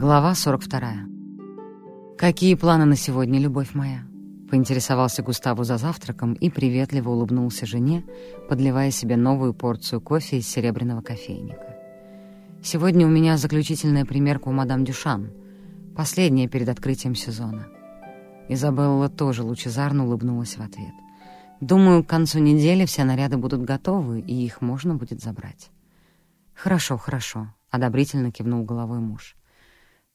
Глава 42. «Какие планы на сегодня, любовь моя?» — поинтересовался Густаву за завтраком и приветливо улыбнулся жене, подливая себе новую порцию кофе из серебряного кофейника. «Сегодня у меня заключительная примерка у мадам Дюшан, последняя перед открытием сезона». Изабелла тоже лучезарно улыбнулась в ответ. «Думаю, к концу недели все наряды будут готовы, и их можно будет забрать». «Хорошо, хорошо», — одобрительно кивнул головой муж.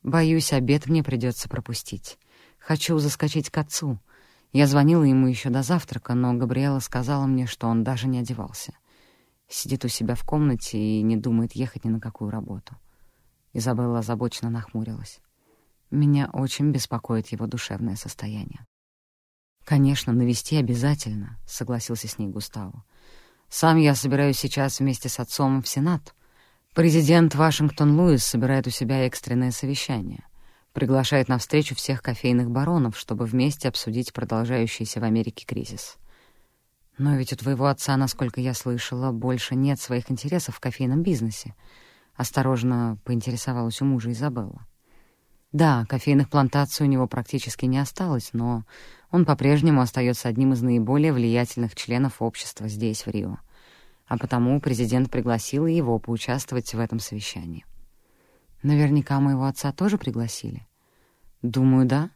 «Боюсь, обед мне придется пропустить. Хочу заскочить к отцу. Я звонила ему еще до завтрака, но Габриэла сказала мне, что он даже не одевался. Сидит у себя в комнате и не думает ехать ни на какую работу». Изабелла озабоченно нахмурилась. «Меня очень беспокоит его душевное состояние». «Конечно, навести обязательно», — согласился с ней Густаво. «Сам я собираюсь сейчас вместе с отцом в Сенат». Президент Вашингтон Луис собирает у себя экстренное совещание. Приглашает на встречу всех кофейных баронов, чтобы вместе обсудить продолжающийся в Америке кризис. Но ведь у твоего отца, насколько я слышала, больше нет своих интересов в кофейном бизнесе. Осторожно поинтересовалась у мужа Изабелла. Да, кофейных плантаций у него практически не осталось, но он по-прежнему остается одним из наиболее влиятельных членов общества здесь, в Рио а потому президент пригласил его поучаствовать в этом совещании. Наверняка моего отца тоже пригласили. Думаю, да.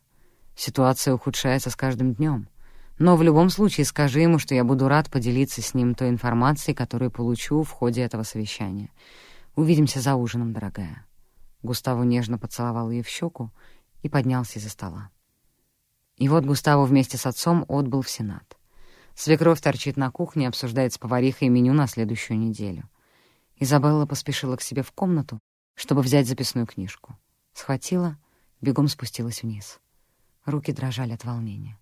Ситуация ухудшается с каждым днем. Но в любом случае скажи ему, что я буду рад поделиться с ним той информацией, которую получу в ходе этого совещания. Увидимся за ужином, дорогая. Густаво нежно поцеловал ее в щеку и поднялся из-за стола. И вот Густаво вместе с отцом отбыл в Сенат. Свекровь торчит на кухне, обсуждает с поварихой меню на следующую неделю. Изабелла поспешила к себе в комнату, чтобы взять записную книжку. Схватила, бегом спустилась вниз. Руки дрожали от волнения.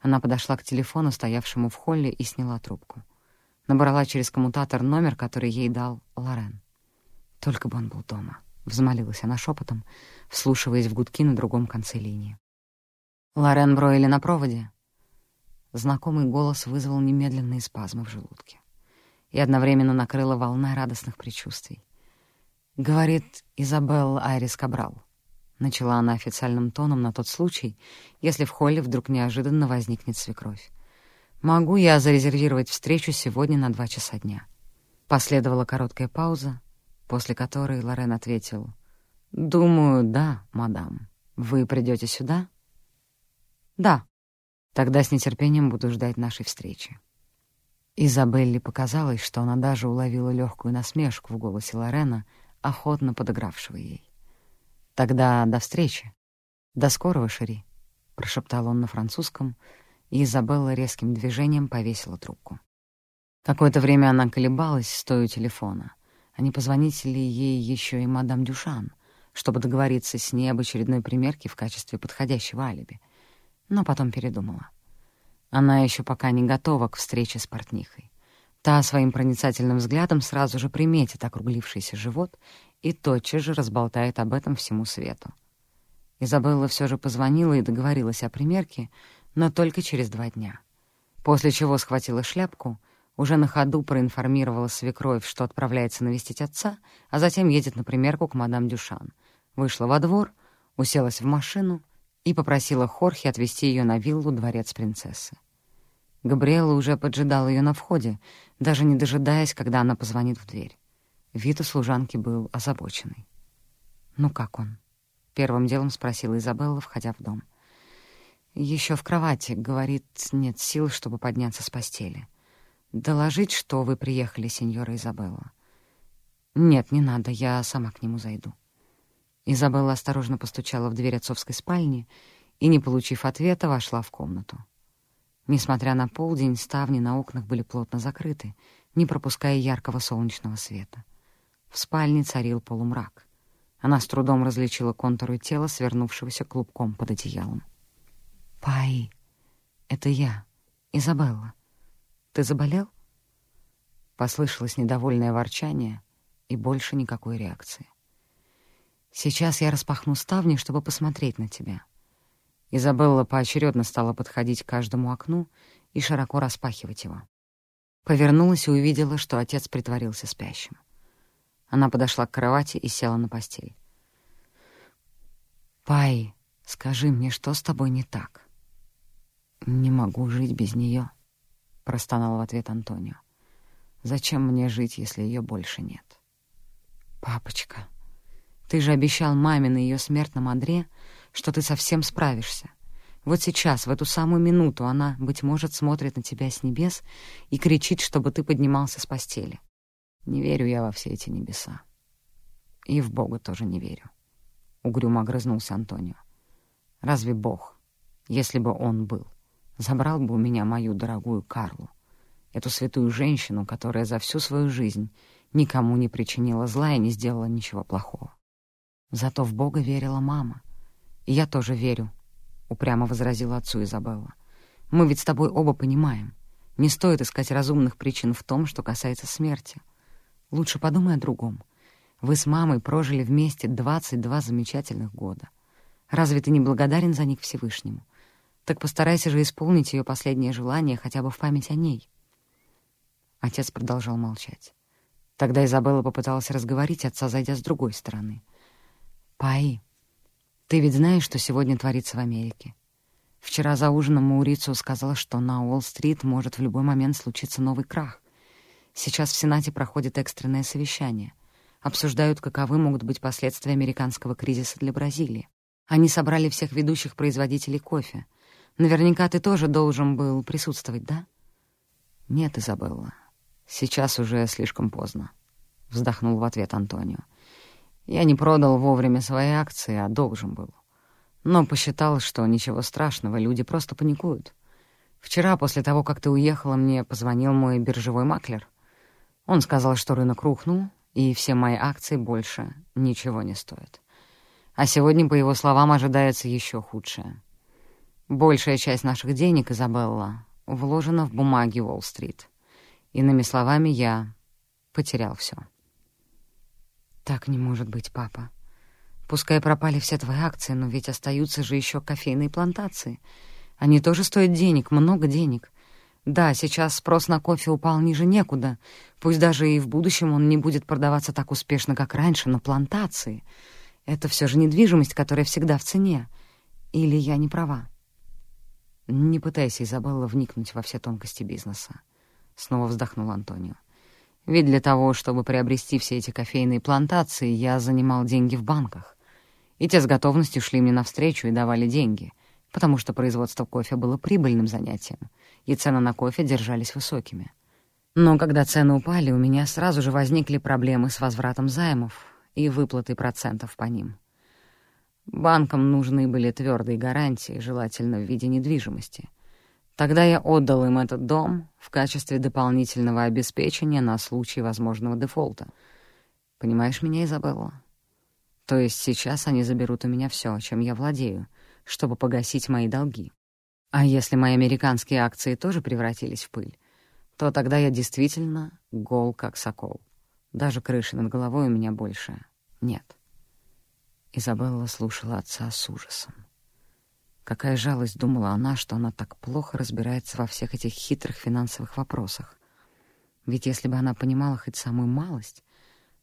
Она подошла к телефону, стоявшему в холле, и сняла трубку. Набрала через коммутатор номер, который ей дал Лорен. «Только бы он был дома», — взмолилась она шепотом, вслушиваясь в гудки на другом конце линии. «Лорен Бройли на проводе?» Знакомый голос вызвал немедленные спазмы в желудке и одновременно накрыла волна радостных предчувствий. «Говорит Изабелла Айрис Кабрал», — начала она официальным тоном на тот случай, если в холле вдруг неожиданно возникнет свекровь. «Могу я зарезервировать встречу сегодня на два часа дня?» Последовала короткая пауза, после которой Лорен ответил, «Думаю, да, мадам. Вы придете сюда?» «Да», Тогда с нетерпением буду ждать нашей встречи. Изабелле показалось, что она даже уловила легкую насмешку в голосе Лорена, охотно подыгравшего ей. «Тогда до встречи. До скорого, Шери», — прошептал он на французском, и Изабелла резким движением повесила трубку. Какое-то время она колебалась, стоя у телефона. А не позвонить ли ей еще и мадам Дюшан, чтобы договориться с ней об очередной примерке в качестве подходящего алиби? Но потом передумала. Она еще пока не готова к встрече с портнихой. Та своим проницательным взглядом сразу же приметит округлившийся живот и тотчас же разболтает об этом всему свету. Изабелла все же позвонила и договорилась о примерке, но только через два дня. После чего схватила шляпку, уже на ходу проинформировала свекровь, что отправляется навестить отца, а затем едет на примерку к мадам Дюшан. Вышла во двор, уселась в машину и попросила Хорхе отвезти ее на виллу «Дворец принцессы». Габриэла уже поджидала ее на входе, даже не дожидаясь, когда она позвонит в дверь. Вид у служанки был озабоченный. «Ну как он?» — первым делом спросила Изабелла, входя в дом. Еще в кровати, говорит, нет сил, чтобы подняться с постели. Доложить, что вы приехали, сеньора Изабелла?» «Нет, не надо, я сама к нему зайду». Изабелла осторожно постучала в дверь отцовской спальни и, не получив ответа, вошла в комнату. Несмотря на полдень, ставни на окнах были плотно закрыты, не пропуская яркого солнечного света. В спальне царил полумрак. Она с трудом различила контуры тела, свернувшегося клубком под одеялом. «Пай, это я, Изабелла. Ты заболел?» Послышалось недовольное ворчание и больше никакой реакции. Сейчас я распахну ставни, чтобы посмотреть на тебя». Изабелла поочередно стала подходить к каждому окну и широко распахивать его. Повернулась и увидела, что отец притворился спящим. Она подошла к кровати и села на постель. «Пай, скажи мне, что с тобой не так?» «Не могу жить без нее», — простонал в ответ Антонио. «Зачем мне жить, если ее больше нет?» «Папочка, ты же обещал маме на ее смертном одре, что ты совсем справишься. Вот сейчас, в эту самую минуту, она, быть может, смотрит на тебя с небес и кричит, чтобы ты поднимался с постели. Не верю я во все эти небеса. И в Бога тоже не верю. Угрюмо огрызнулся Антонио. Разве Бог, если бы он был, забрал бы у меня мою дорогую Карлу, эту святую женщину, которая за всю свою жизнь никому не причинила зла и не сделала ничего плохого? Зато в Бога верила мама. И я тоже верю, — упрямо возразила отцу Изабелла. Мы ведь с тобой оба понимаем. Не стоит искать разумных причин в том, что касается смерти. Лучше подумай о другом. Вы с мамой прожили вместе 22 замечательных года. Разве ты не благодарен за них Всевышнему? Так постарайся же исполнить ее последнее желание хотя бы в память о ней. Отец продолжал молчать. Тогда Изабелла попыталась разговорить отца, зайдя с другой стороны. «Паи, ты ведь знаешь, что сегодня творится в Америке? Вчера за ужином Маурицу сказала, что на Уолл-стрит может в любой момент случиться новый крах. Сейчас в Сенате проходит экстренное совещание. Обсуждают, каковы могут быть последствия американского кризиса для Бразилии. Они собрали всех ведущих производителей кофе. Наверняка ты тоже должен был присутствовать, да? Нет, Изабелла, сейчас уже слишком поздно, — вздохнул в ответ Антонио. Я не продал вовремя свои акции, а должен был. Но посчитал, что ничего страшного, люди просто паникуют. Вчера, после того, как ты уехала, мне позвонил мой биржевой маклер. Он сказал, что рынок рухнул, и все мои акции больше ничего не стоят. А сегодня, по его словам, ожидается еще худшее. Большая часть наших денег, Изабелла, вложена в бумаги Уолл-стрит. Иными словами, я потерял все. «Так не может быть, папа. Пускай пропали все твои акции, но ведь остаются же еще кофейные плантации. Они тоже стоят денег, много денег. Да, сейчас спрос на кофе упал ниже некуда. Пусть даже и в будущем он не будет продаваться так успешно, как раньше, но плантации — это все же недвижимость, которая всегда в цене. Или я не права? Не пытайся, Изабелла, вникнуть во все тонкости бизнеса. Снова вздохнул Антонио. Ведь для того, чтобы приобрести все эти кофейные плантации, я занимал деньги в банках. И те с готовностью шли мне навстречу и давали деньги, потому что производство кофе было прибыльным занятием — и цены на кофе держались высокими. Но когда цены упали, у меня сразу же возникли проблемы с возвратом займов и выплатой процентов по ним. Банкам нужны были твердые гарантии, желательно в виде недвижимости. Тогда я отдал им этот дом в качестве дополнительного обеспечения на случай возможного дефолта. Понимаешь меня, Изабелла? То есть сейчас они заберут у меня все, чем я владею, чтобы погасить мои долги. А если мои американские акции тоже превратились в пыль, то тогда я действительно гол, как сокол. Даже крыши над головой у меня больше нет. Изабелла слушала отца с ужасом. Какая жалость, думала она, что она так плохо разбирается во всех этих хитрых финансовых вопросах. Ведь если бы она понимала хоть самую малость,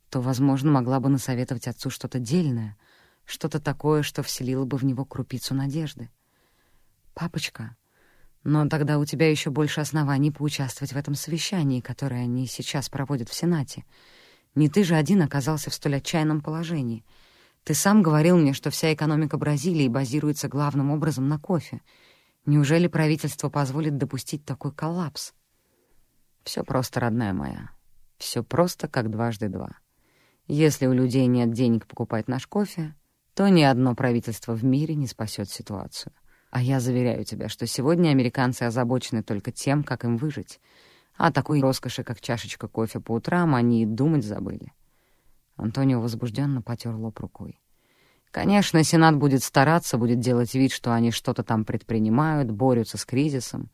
то, возможно, могла бы насоветовать отцу что-то дельное, что-то такое, что вселило бы в него крупицу надежды. «Папочка, но тогда у тебя еще больше оснований поучаствовать в этом совещании, которое они сейчас проводят в Сенате. Не ты же один оказался в столь отчаянном положении. Ты сам говорил мне, что вся экономика Бразилии базируется главным образом на кофе. Неужели правительство позволит допустить такой коллапс?» Все просто, родная моя. Все просто, как дважды два. Если у людей нет денег покупать наш кофе, то ни одно правительство в мире не спасет ситуацию. А я заверяю тебя, что сегодня американцы озабочены только тем, как им выжить. А такой роскоши, как чашечка кофе по утрам, они и думать забыли. Антонио возбужденно потер лоб рукой. Конечно, Сенат будет стараться, будет делать вид, что они что-то там предпринимают, борются с кризисом.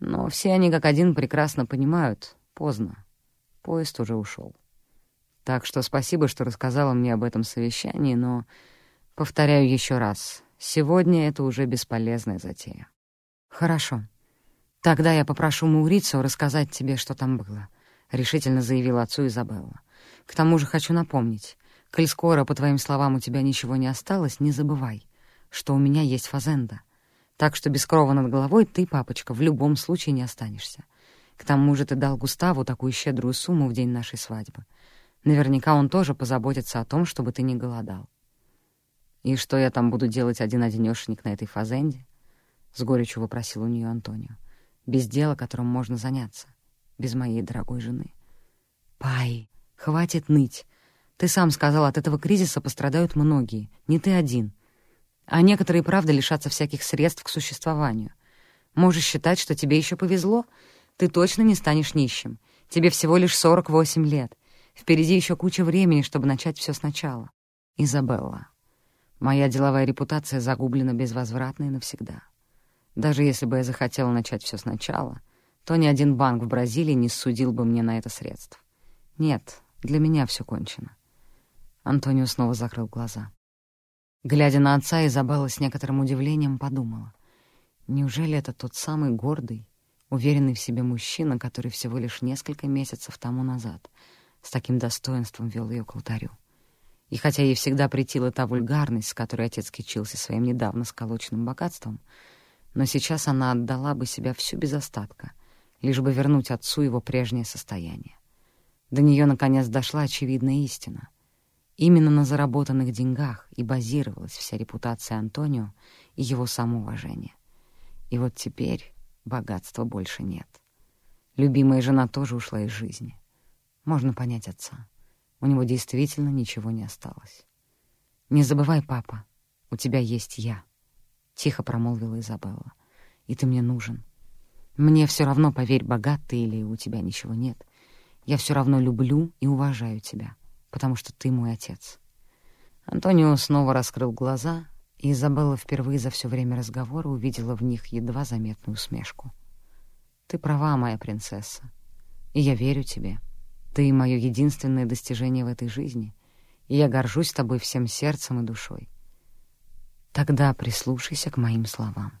Но все они как один прекрасно понимают — поздно. Поезд уже ушел. Так что спасибо, что рассказала мне об этом совещании, но, повторяю еще раз, Сегодня это уже бесполезная затея. Хорошо. Тогда я попрошу Маурицу рассказать тебе, что там было, — решительно заявила отцу Изабелла. К тому же хочу напомнить, коль скоро, по твоим словам, у тебя ничего не осталось, не забывай. что у меня есть фазенда. Так что без крова над головой ты, папочка, в любом случае не останешься. К тому же ты дал Густаву такую щедрую сумму в день нашей свадьбы. Наверняка он тоже позаботится о том, чтобы ты не голодал. «И что я там буду делать один-одинёшенек на этой фазенде?» — с горечью вопросил у нее Антонио. «Без дела, которым можно заняться. Без моей дорогой жены». «Пай, хватит ныть. Ты сам сказал, от этого кризиса пострадают многие, не ты один. А некоторые, правда, лишатся всяких средств к существованию. Можешь считать, что тебе еще повезло. Ты точно не станешь нищим. Тебе всего лишь 48 лет. Впереди еще куча времени, чтобы начать все сначала. Изабелла. Моя деловая репутация загублена безвозвратно и навсегда. Даже если бы я захотела начать все сначала, то ни один банк в Бразилии не судил бы мне на это средств. Нет, для меня все кончено. Антонио снова закрыл глаза. Глядя на отца, Изабелла с некоторым удивлением подумала. Неужели это тот самый гордый, уверенный в себе мужчина, который всего лишь несколько месяцев тому назад с таким достоинством вел ее к алтарю? И хотя ей всегда претила та вульгарность, с которой отец кичился своим недавно сколоченным богатством, но сейчас она отдала бы себя всю без остатка, лишь бы вернуть отцу его прежнее состояние. До нее наконец дошла очевидная истина. Именно на заработанных деньгах и базировалась вся репутация Антонио и его самоуважение. И вот теперь богатства больше нет. Любимая жена тоже ушла из жизни. Можно понять отца. У него действительно ничего не осталось. «Не забывай, папа, у тебя есть я», — тихо промолвила Изабелла. «И ты мне нужен. Мне все равно, поверь, богат ты или у тебя ничего нет. Я все равно люблю и уважаю тебя» потому что ты мой отец». Антонио снова раскрыл глаза, и Изабелла впервые за все время разговора увидела в них едва заметную усмешку. «Ты права, моя принцесса, и я верю тебе. Ты — мое единственное достижение в этой жизни, и я горжусь тобой всем сердцем и душой. Тогда прислушайся к моим словам.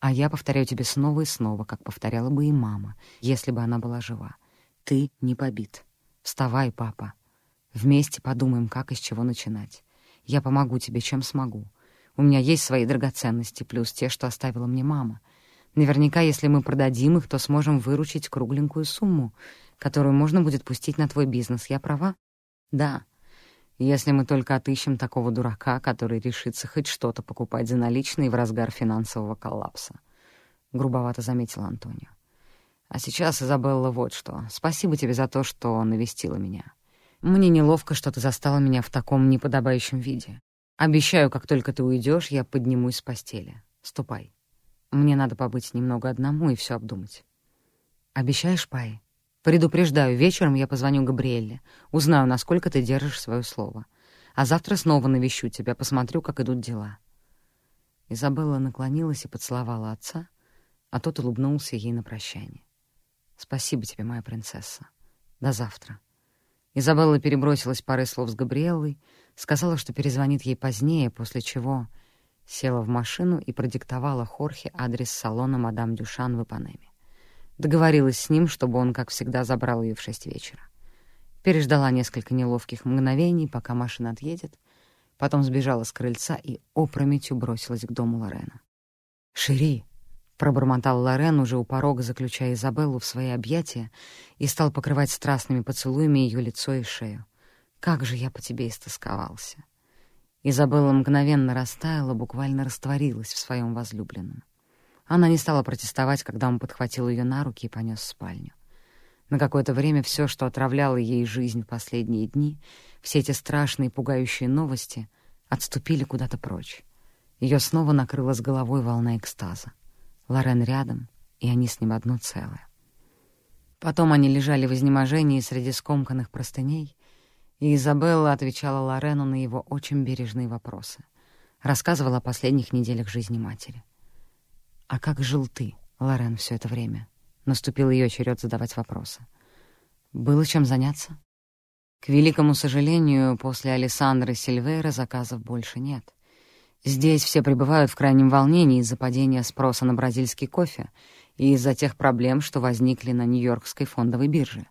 А я повторяю тебе снова и снова, как повторяла бы и мама, если бы она была жива. Ты не побит. Вставай, папа. Вместе подумаем, как и с чего начинать. Я помогу тебе, чем смогу. У меня есть свои драгоценности, плюс те, что оставила мне мама. Наверняка, если мы продадим их, то сможем выручить кругленькую сумму, которую можно будет пустить на твой бизнес. Я права? Да. Если мы только отыщем такого дурака, который решится хоть что-то покупать за наличные в разгар финансового коллапса. Грубовато заметил Антонио. А сейчас, Изабелла, вот что. Спасибо тебе за то, что навестила меня. Мне неловко, что ты застала меня в таком неподобающем виде. Обещаю, как только ты уйдешь, я поднимусь с постели. Ступай. Мне надо побыть немного одному и все обдумать. Обещаешь, Пай? Предупреждаю, вечером я позвоню Габриэлле, узнаю, насколько ты держишь свое слово. А завтра снова навещу тебя, посмотрю, как идут дела. Изабелла наклонилась и поцеловала отца, а тот улыбнулся ей на прощание. «Спасибо тебе, моя принцесса. До завтра». Изабелла перебросилась парой слов с Габриэллой, сказала, что перезвонит ей позднее, после чего села в машину и продиктовала Хорхе адрес салона «Мадам Дюшан» в Ипанеме. Договорилась с ним, чтобы он, как всегда, забрал ее в шесть вечера. Переждала несколько неловких мгновений, пока машина отъедет, потом сбежала с крыльца и опрометью бросилась к дому Лорена. «Шири!» — пробормотал Лорен, уже у порога заключая Изабеллу в свои объятия, и стал покрывать страстными поцелуями ее лицо и шею. «Как же я по тебе истосковался!» Изабелла мгновенно растаяла, буквально растворилась в своем возлюбленном. Она не стала протестовать, когда он подхватил ее на руки и понес в спальню. На какое-то время все, что отравляло ей жизнь в последние дни, все эти страшные пугающие новости, отступили куда-то прочь. Ее снова накрыла с головой волна экстаза. Лорен рядом, и они с ним одно целое. Потом они лежали в изнеможении среди скомканных простыней, и Изабелла отвечала Лорену на его очень бережные вопросы. Рассказывала о последних неделях жизни матери. «А как жил ты, Лорен, все это время?» Наступил ее черед задавать вопросы. «Было чем заняться?» К великому сожалению, после Александры Сильвейра заказов больше нет. Здесь все пребывают в крайнем волнении из-за падения спроса на бразильский кофе и из-за тех проблем, что возникли на Нью-Йоркской фондовой бирже.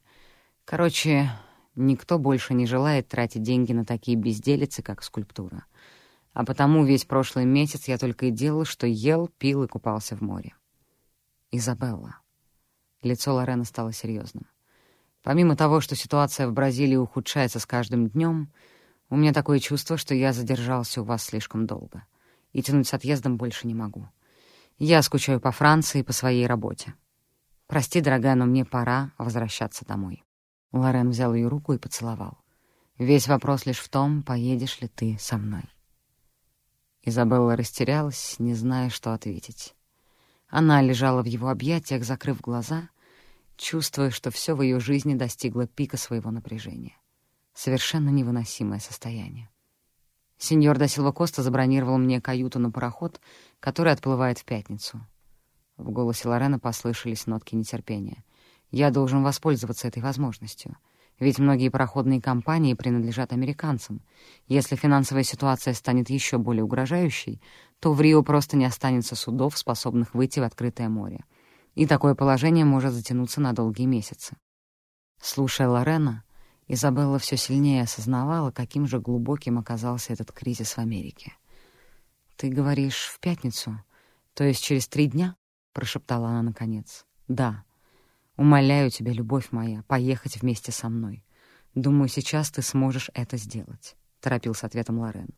Короче, никто больше не желает тратить деньги на такие безделицы, как скульптура. А потому весь прошлый месяц я только и делал, что ел, пил и купался в море. Изабелла. Лицо Лорена стало серьезным. Помимо того, что ситуация в Бразилии ухудшается с каждым днем, у меня такое чувство, что я задержался у вас слишком долго, и тянуть с отъездом больше не могу. Я скучаю по Франции и по своей работе. Прости, дорогая, но мне пора возвращаться домой. Лорен взял ее руку и поцеловал. Весь вопрос лишь в том, поедешь ли ты со мной. Изабелла растерялась, не зная, что ответить. Она лежала в его объятиях, закрыв глаза, чувствуя, что все в ее жизни достигло пика своего напряжения. Совершенно невыносимое состояние. Сеньор Досилва Коста забронировал мне каюту на пароход, который отплывает в пятницу. В голосе Лорена послышались нотки нетерпения. «Я должен воспользоваться этой возможностью. Ведь многие пароходные компании принадлежат американцам. Если финансовая ситуация станет еще более угрожающей, то в Рио просто не останется судов, способных выйти в открытое море. И такое положение может затянуться на долгие месяцы. Слушая Лорена, Изабелла все сильнее осознавала, каким же глубоким оказался этот кризис в Америке. «Ты говоришь, в пятницу? То есть через три дня?» — прошептала она наконец. «Да. Умоляю тебя, любовь моя, поехать вместе со мной. Думаю, сейчас ты сможешь это сделать», — торопил с ответом Лорен.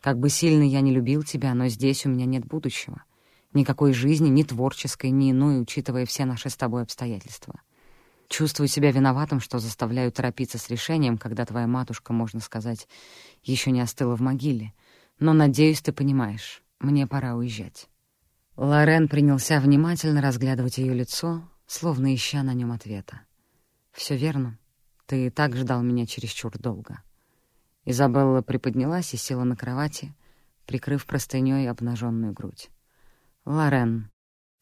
«Как бы сильно я не любил тебя, но здесь у меня нет будущего. Никакой жизни, ни творческой, ни иной, учитывая все наши с тобой обстоятельства. Чувствую себя виноватым, что заставляю торопиться с решением, когда твоя матушка, можно сказать, еще не остыла в могиле. Но, надеюсь, ты понимаешь, мне пора уезжать». Лорен принялся внимательно разглядывать ее лицо, словно ища на нем ответа. «Все верно. Ты и так ждал меня чересчур долго». Изабелла приподнялась и села на кровати, прикрыв простынёй обнаженную грудь. «Лорен,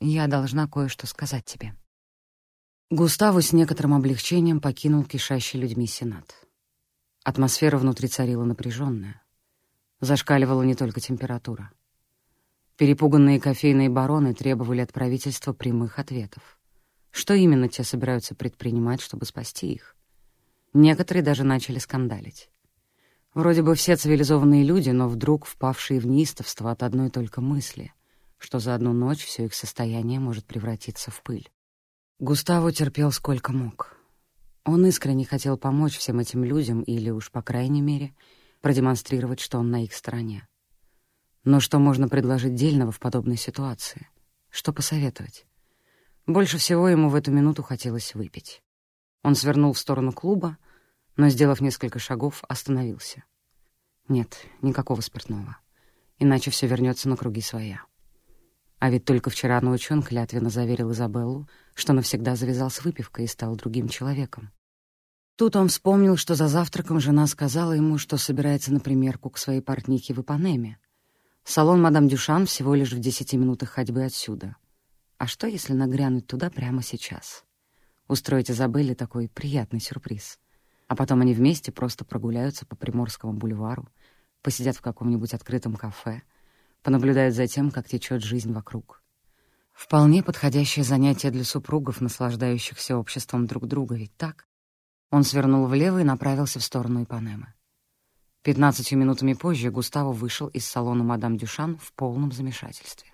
я должна кое-что сказать тебе». Густаву с некоторым облегчением покинул кишащий людьми Сенат. Атмосфера внутри царила напряженная. Зашкаливала не только температура. Перепуганные кофейные бароны требовали от правительства прямых ответов. Что именно те собираются предпринимать, чтобы спасти их? Некоторые даже начали скандалить. Вроде бы все цивилизованные люди, но вдруг впавшие в неистовство от одной только мысли, что за одну ночь все их состояние может превратиться в пыль. Густаво терпел сколько мог. Он искренне хотел помочь всем этим людям или уж, по крайней мере, продемонстрировать, что он на их стороне. Но что можно предложить дельного в подобной ситуации? Что посоветовать? Больше всего ему в эту минуту хотелось выпить. Он свернул в сторону клуба, но, сделав несколько шагов, остановился. Нет, никакого спиртного. Иначе все вернется на круги своя. А ведь только вчера ночью он клятвенно заверил Изабеллу, что навсегда завязал с выпивкой и стал другим человеком. Тут он вспомнил, что за завтраком жена сказала ему, что собирается на примерку к своей портнике в Ипанеме — Салон «Мадам Дюшан» всего лишь в десяти минутах ходьбы отсюда. А что, если нагрянуть туда прямо сейчас? Устроить Изабелле такой приятный сюрприз. А потом они вместе просто прогуляются по Приморскому бульвару, посидят в каком-нибудь открытом кафе, понаблюдают за тем, как течет жизнь вокруг. Вполне подходящее занятие для супругов, наслаждающихся обществом друг друга, ведь так? Он свернул влево и направился в сторону Ипанемы. Пятнадцатью минутами позже Густаво вышел из салона мадам Дюшан в полном замешательстве.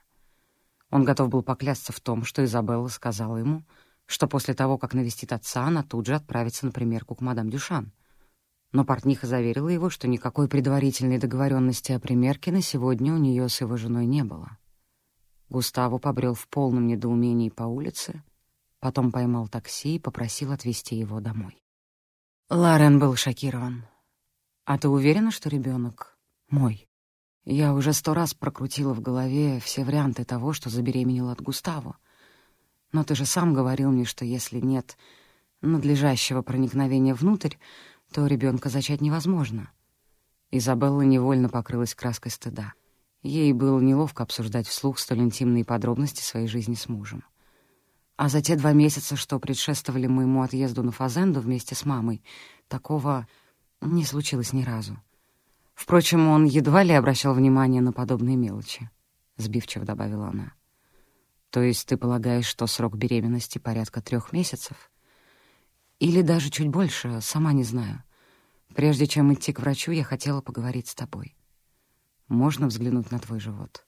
Он готов был поклясться в том, что Изабелла сказала ему, что после того, как навестит отца, она тут же отправится на примерку к мадам Дюшан. Но портниха заверила его, что никакой предварительной договоренности о примерке на сегодня у нее с его женой не было. Густаво побрел в полном недоумении по улице, потом поймал такси и попросил отвезти его домой. Ларен был шокирован. «А ты уверена, что ребенок мой?» Я уже сто раз прокрутила в голове все варианты того, что забеременела от Густаво. Но ты же сам говорил мне, что если нет надлежащего проникновения внутрь, то ребенка зачать невозможно. Изабелла невольно покрылась краской стыда. Ей было неловко обсуждать вслух столь интимные подробности своей жизни с мужем. А за те два месяца, что предшествовали моему отъезду на Фазенду вместе с мамой, такого не случилось ни разу. Впрочем, он едва ли обращал внимание на подобные мелочи, — сбивчиво добавила она. То есть ты полагаешь, что срок беременности порядка трех месяцев? Или даже чуть больше, сама не знаю. Прежде чем идти к врачу, я хотела поговорить с тобой. Можно взглянуть на твой живот?»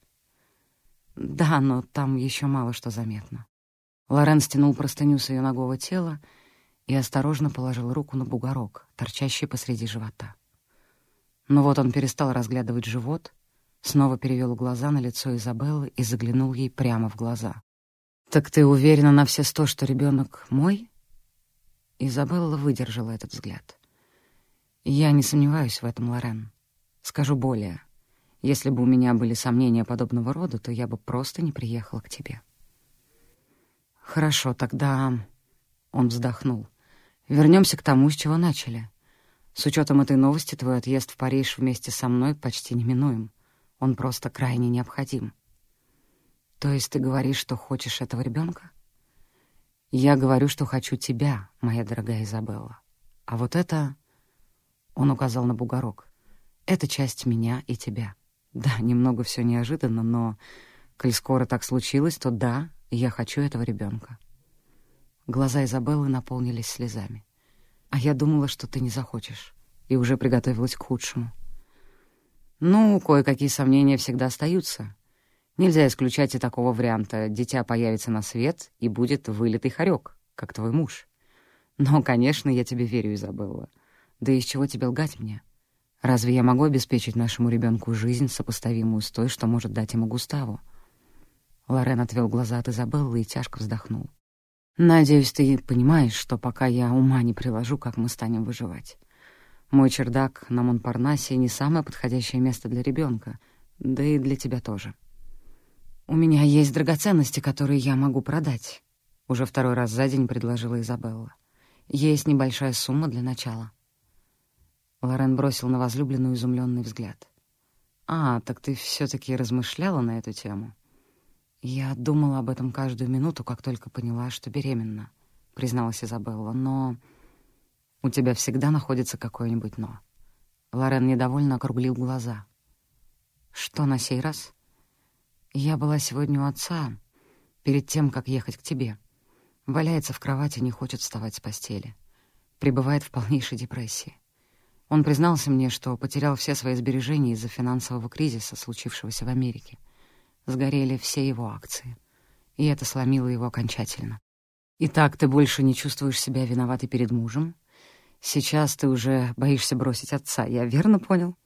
«Да, но там еще мало что заметно». Лорен стянул простыню с ее ногого тела и осторожно положил руку на бугорок, торчащий посреди живота. Но вот он перестал разглядывать живот, снова перевел глаза на лицо Изабеллы и заглянул ей прямо в глаза. «Так ты уверена на все сто, что ребенок мой?» Изабелла выдержала этот взгляд. «Я не сомневаюсь в этом, Лорен. Скажу более. Если бы у меня были сомнения подобного рода, то я бы просто не приехала к тебе». «Хорошо, тогда...» — он вздохнул. Вернемся к тому, с чего начали. С учетом этой новости твой отъезд в Париж вместе со мной почти неминуем. Он просто крайне необходим. То есть ты говоришь, что хочешь этого ребенка? Я говорю, что хочу тебя, моя дорогая Изабелла. А вот это... Он указал на бугорок. Это часть меня и тебя. Да, немного все неожиданно, но, коль скоро так случилось, то да, я хочу этого ребенка. Глаза Изабеллы наполнились слезами. «А я думала, что ты не захочешь, и уже приготовилась к худшему». «Ну, кое-какие сомнения всегда остаются. Нельзя исключать и такого варианта. Дитя появится на свет и будет вылитый хорек, как твой муж. Но, конечно, я тебе верю, Изабелла. Да из чего тебе лгать мне? Разве я могу обеспечить нашему ребенку жизнь, сопоставимую с той, что может дать ему Густаву?» Лорен отвел глаза от Изабеллы и тяжко вздохнул. Надеюсь, ты понимаешь, что пока я ума не приложу, как мы станем выживать. Мой чердак на Монпарнасе не самое подходящее место для ребенка, да и для тебя тоже. У меня есть драгоценности, которые я могу продать. Уже второй раз за день предложила Изабелла. Есть небольшая сумма для начала. Лорен бросил на возлюбленную изумленный взгляд. «А, так ты все таки размышляла на эту тему?» «Я думала об этом каждую минуту, как только поняла, что беременна», — призналась Изабелла. «Но у тебя всегда находится какое-нибудь «но». Лорен недовольно округлил глаза. «Что на сей раз?» «Я была сегодня у отца, перед тем, как ехать к тебе. Валяется в кровати, не хочет вставать с постели. Пребывает в полнейшей депрессии. Он признался мне, что потерял все свои сбережения из-за финансового кризиса, случившегося в Америке сгорели все его акции. И это сломило его окончательно. «Итак, ты больше не чувствуешь себя виноватой перед мужем? Сейчас ты уже боишься бросить отца, я верно понял?»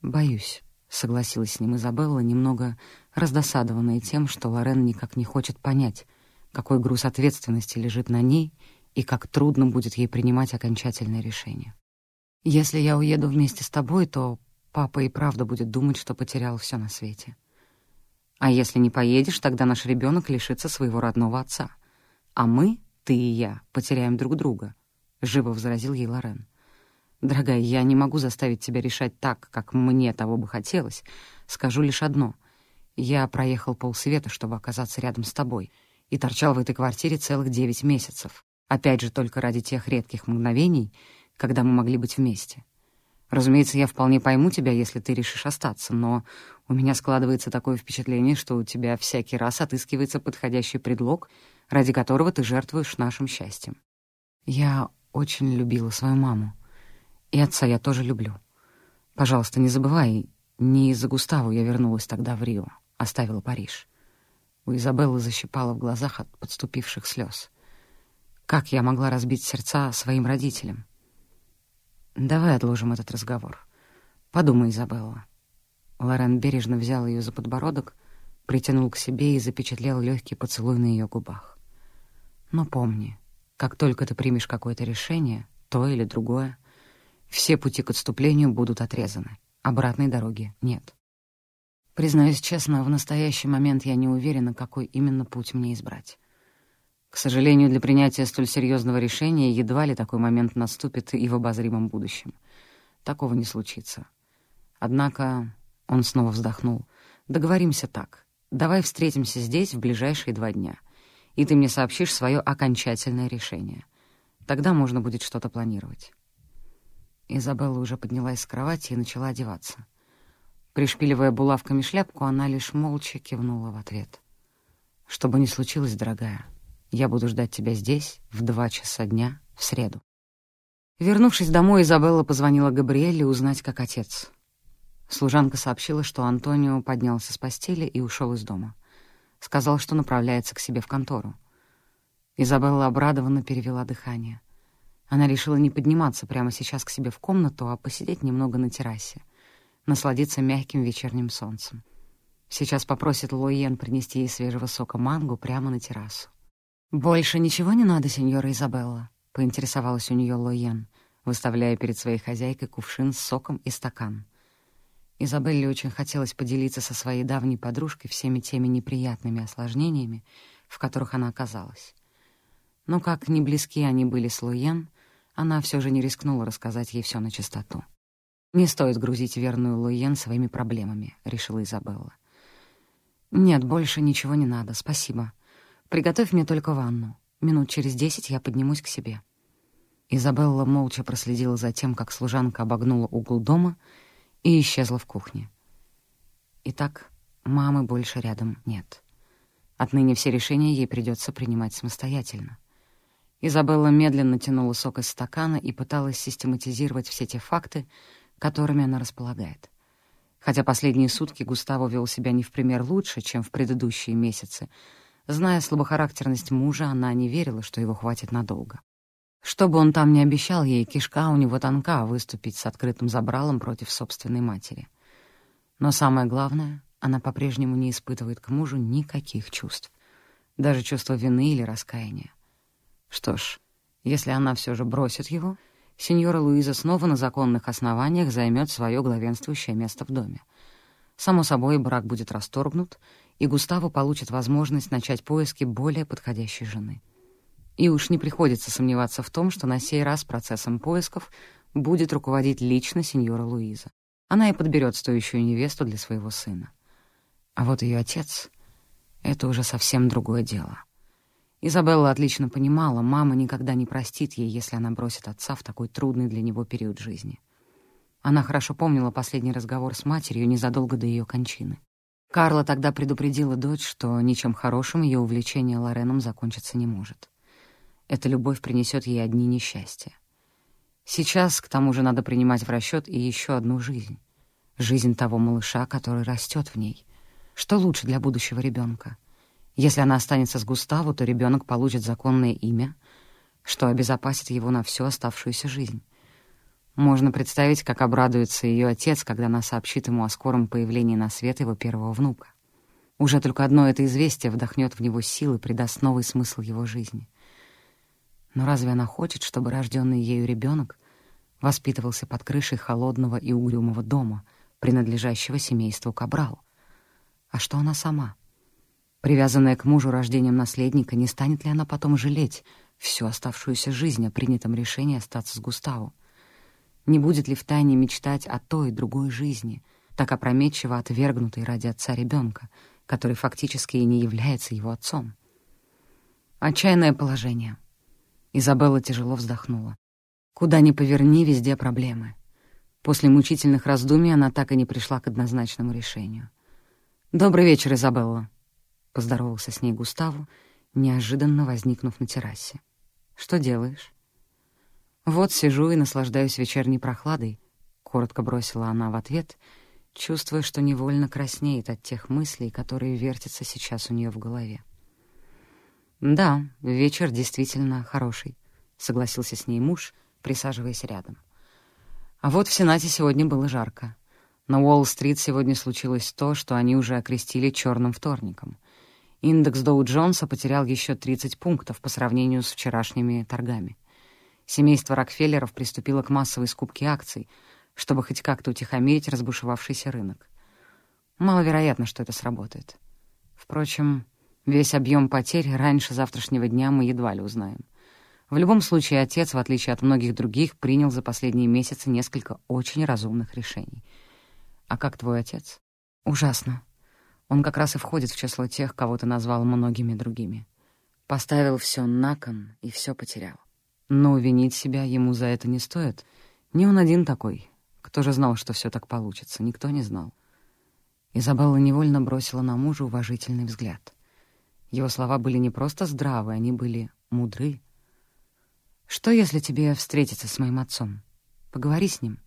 «Боюсь», — согласилась с ним Изабелла, немного раздосадованная тем, что Лорен никак не хочет понять, какой груз ответственности лежит на ней и как трудно будет ей принимать окончательное решение. «Если я уеду вместе с тобой, то папа и правда будет думать, что потерял все на свете. А если не поедешь, тогда наш ребенок лишится своего родного отца. А мы, ты и я, потеряем друг друга», — живо возразил ей Лорен. «Дорогая, я не могу заставить тебя решать так, как мне того бы хотелось. Скажу лишь одно. Я проехал полсвета, чтобы оказаться рядом с тобой, и торчал в этой квартире целых девять месяцев. Опять же, только ради тех редких мгновений, когда мы могли быть вместе. Разумеется, я вполне пойму тебя, если ты решишь остаться, но у меня складывается такое впечатление, что у тебя всякий раз отыскивается подходящий предлог, ради которого ты жертвуешь нашим счастьем. Я очень любила свою маму. И отца я тоже люблю. Пожалуйста, не забывай, не из-за Густаву я вернулась тогда в Рио, оставила Париж. У Изабеллы защипала в глазах от подступивших слез. Как я могла разбить сердца своим родителям? «Давай отложим этот разговор. Подумай, Изабелла». Лорен бережно взял ее за подбородок, притянул к себе и запечатлел легкий поцелуй на ее губах. «Но помни, как только ты примешь какое-то решение, то или другое, все пути к отступлению будут отрезаны, обратной дороги нет. Признаюсь честно, в настоящий момент я не уверена, какой именно путь мне избрать. К сожалению, для принятия столь серьезного решения едва ли такой момент наступит и в обозримом будущем. Такого не случится. Однако он снова вздохнул. «Договоримся так. Давай встретимся здесь в ближайшие два дня, и ты мне сообщишь свое окончательное решение. Тогда можно будет что-то планировать». Изабелла уже поднялась с кровати и начала одеваться. Пришпиливая булавками шляпку, она лишь молча кивнула в ответ. «Что бы ни случилось, дорогая, я буду ждать тебя здесь в два часа дня в среду». Вернувшись домой, Изабелла позвонила Габриэле узнать, как отец. Служанка сообщила, что Антонио поднялся с постели и ушел из дома. Сказал, что направляется к себе в контору. Изабелла обрадованно перевела дыхание. Она решила не подниматься прямо сейчас к себе в комнату, а посидеть немного на террасе, насладиться мягким вечерним солнцем. Сейчас попросит Луиен принести ей свежего сока манго прямо на террасу. «Больше ничего не надо, сеньора Изабелла?» — поинтересовалась у нее Луиен, выставляя перед своей хозяйкой кувшин с соком и стакан. Изабелле очень хотелось поделиться со своей давней подружкой всеми теми неприятными осложнениями, в которых она оказалась. Но как не близки они были с Луен, она все же не рискнула рассказать ей все на чистоту. «Не стоит грузить верную Луен своими проблемами», — решила Изабелла. «Нет, больше ничего не надо, спасибо. Приготовь мне только ванну. Минут через десять я поднимусь к себе». Изабелла молча проследила за тем, как служанка обогнула угол дома и исчезла в кухне. Итак, мамы больше рядом нет. Отныне все решения ей придется принимать самостоятельно. Изабелла медленно тянула сок из стакана и пыталась систематизировать все те факты, которыми она располагает. Хотя последние сутки Густаво вел себя не в пример лучше, чем в предыдущие месяцы, зная слабохарактерность мужа, она не верила, что его хватит надолго. Что бы он там ни обещал ей, кишка у него тонка выступить с открытым забралом против собственной матери. Но самое главное, она по-прежнему не испытывает к мужу никаких чувств. Даже чувства вины или раскаяния. Что ж, если она все же бросит его, сеньора Луиза снова на законных основаниях займет свое главенствующее место в доме. Само собой, брак будет расторгнут, и Густаво получит возможность начать поиски более подходящей жены. И уж не приходится сомневаться в том, что на сей раз процессом поисков будет руководить лично сеньора Луиза. Она и подберет стоящую невесту для своего сына. А вот ее отец — это уже совсем другое дело. Изабелла отлично понимала, мама никогда не простит ей, если она бросит отца в такой трудный для него период жизни. Она хорошо помнила последний разговор с матерью незадолго до ее кончины. Карла тогда предупредила дочь, что ничем хорошим ее увлечение Лореном закончиться не может. Эта любовь принесет ей одни несчастья. Сейчас, к тому же, надо принимать в расчет и еще одну жизнь. Жизнь того малыша, который растет в ней. Что лучше для будущего ребенка? Если она останется с Густаво, то ребенок получит законное имя, что обезопасит его на всю оставшуюся жизнь. Можно представить, как обрадуется ее отец, когда она сообщит ему о скором появлении на свет его первого внука. Уже только одно это известие вдохнет в него силы, придаст новый смысл его жизни. Но разве она хочет, чтобы рожденный ею ребенок воспитывался под крышей холодного и угрюмого дома, принадлежащего семейству Кабрал? А что она сама? Привязанная к мужу рождением наследника, не станет ли она потом жалеть всю оставшуюся жизнь о принятом решении остаться с Густаво? Не будет ли втайне мечтать о той и другой жизни, так опрометчиво отвергнутой ради отца ребенка, который фактически и не является его отцом? Отчаянное положение. Изабелла тяжело вздохнула. Куда ни поверни, везде проблемы. После мучительных раздумий она так и не пришла к однозначному решению. «Добрый вечер, Изабелла», — поздоровался с ней Густаву, неожиданно возникнув на террасе. «Что делаешь?» «Вот сижу и наслаждаюсь вечерней прохладой», — коротко бросила она в ответ, чувствуя, что невольно краснеет от тех мыслей, которые вертятся сейчас у нее в голове. «Да, вечер действительно хороший», — согласился с ней муж, присаживаясь рядом. А вот в Сенате сегодня было жарко. На Уолл-стрит сегодня случилось то, что они уже окрестили «черным вторником». Индекс Доу-Джонса потерял еще 30 пунктов по сравнению с вчерашними торгами. Семейство Рокфеллеров приступило к массовой скупке акций, чтобы хоть как-то утихомирить разбушевавшийся рынок. Маловероятно, что это сработает. Впрочем, Весь объем потерь раньше завтрашнего дня мы едва ли узнаем. В любом случае, отец, в отличие от многих других, принял за последние месяцы несколько очень разумных решений. А как твой отец? Ужасно. Он как раз и входит в число тех, кого ты назвал многими другими. Поставил все на кон и все потерял. Но винить себя ему за это не стоит. Не он один такой. Кто же знал, что все так получится? Никто не знал. Изабелла невольно бросила на мужа уважительный взгляд — его слова были не просто здравы, они были мудры. «Что, если тебе встретиться с моим отцом? Поговори с ним.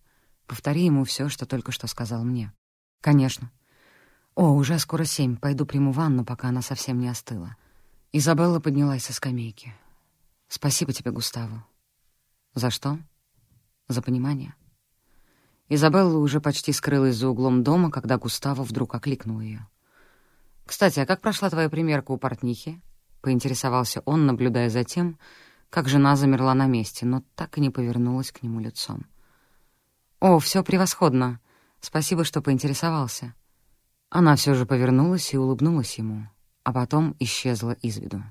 Повтори ему все, что только что сказал мне». «Конечно». «О, уже скоро семь. Пойду приму ванну, пока она совсем не остыла». Изабелла поднялась со скамейки. «Спасибо тебе, Густаво». «За что?» «За понимание». Изабелла уже почти скрылась за углом дома, когда Густаво вдруг окликнул ее. «Кстати, а как прошла твоя примерка у портнихи?» — поинтересовался он, наблюдая за тем, как жена замерла на месте, но так и не повернулась к нему лицом. «О, все превосходно. Спасибо, что поинтересовался». Она все же повернулась и улыбнулась ему, а потом исчезла из виду.